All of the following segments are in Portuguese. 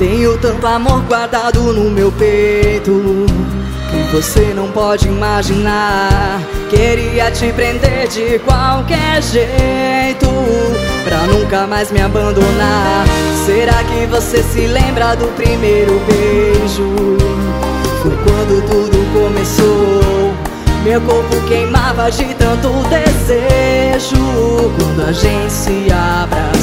Tenho tanto amor guardado no meu peito que você não pode imaginar. Queria te prender de qualquer jeito pra nunca mais me abandonar. Será que você se lembra do primeiro beijo? Foi quando tudo começou. Meu corpo queimava de tanto desejo quando a gente se abraçou.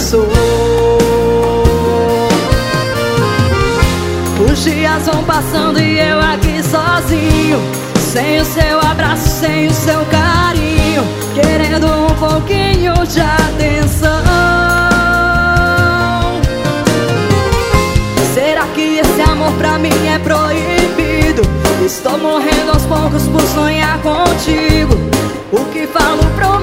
Passando e eu aqui sozinho. Sem o seu abraço, sem o seu carinho. Querendo um pouquinho de atenção. Será que esse amor pra mim é proibido? Estou morrendo aos poucos por sonhar contigo. O que falo pro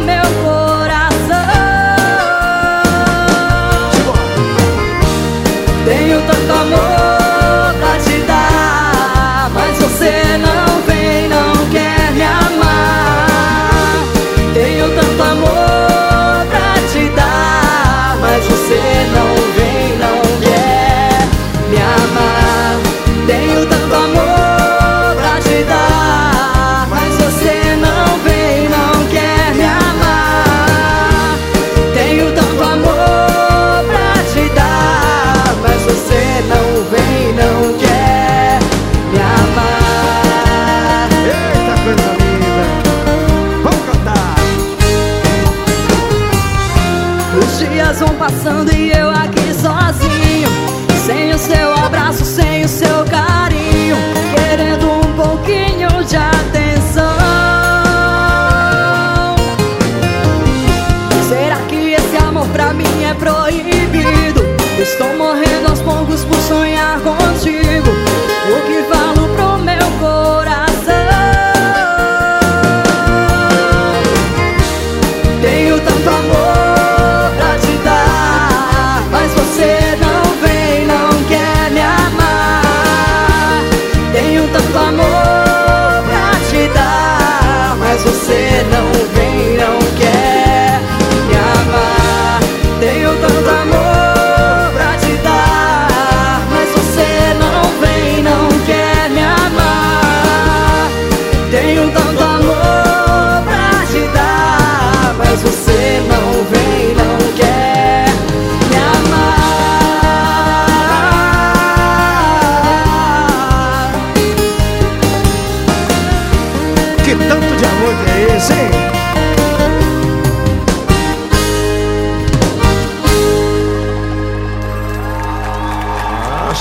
passando e eu aqui sozinho. Sem o seu abraço, sem o seu carinho. Querendo um pouquinho de atenção. Será que esse amor pra mim é proibido? Estou morrendo aos poucos por sonhar contigo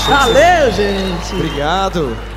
Valeu, gente! Obrigado.